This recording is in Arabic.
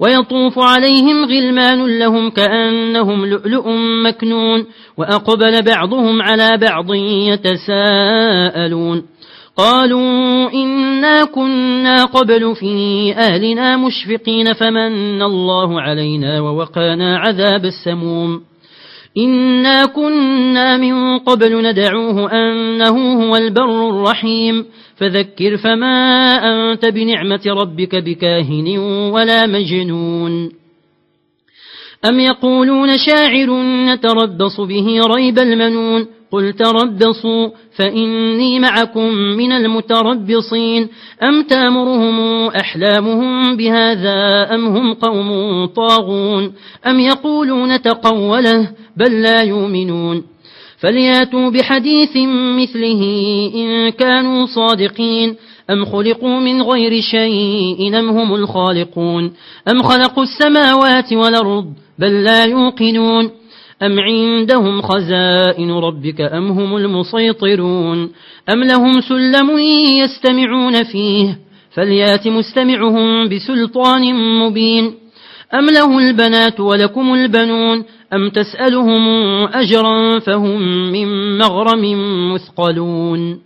ويطوف عليهم غلمان لهم كأنهم لؤلؤ مكنون وأقبل بعضهم على بعض يتساءلون. قالوا إنا كنا قبل في أهلنا مشفقين فمن الله علينا ووقانا عذاب السموم. إنا كنا من قبل ندعوه أنه هو البر الرحيم فذكر فما أنت بنعمة ربك بكاهن ولا مجنون أم يقولون شاعر نتربص به ريب المنون قل تربصوا فإني معكم من المتربصين أم تامرهم أحلامهم بهذا أم هم قوم طاغون أم يقولون تقوله بل لا يؤمنون فلياتوا بحديث مثله إن كانوا صادقين أم خلقوا من غير شيء أم هم الخالقون أم خلقوا السماوات والأرض بل لا يوقنون أم عندهم خزائن ربك أم هم المسيطرون أم لهم سلم يستمعون فيه فليات مستمعهم بسلطان مبين أم له البنات ولكم البنون أم تسألهم أجرا فهم من مغرم مثقلون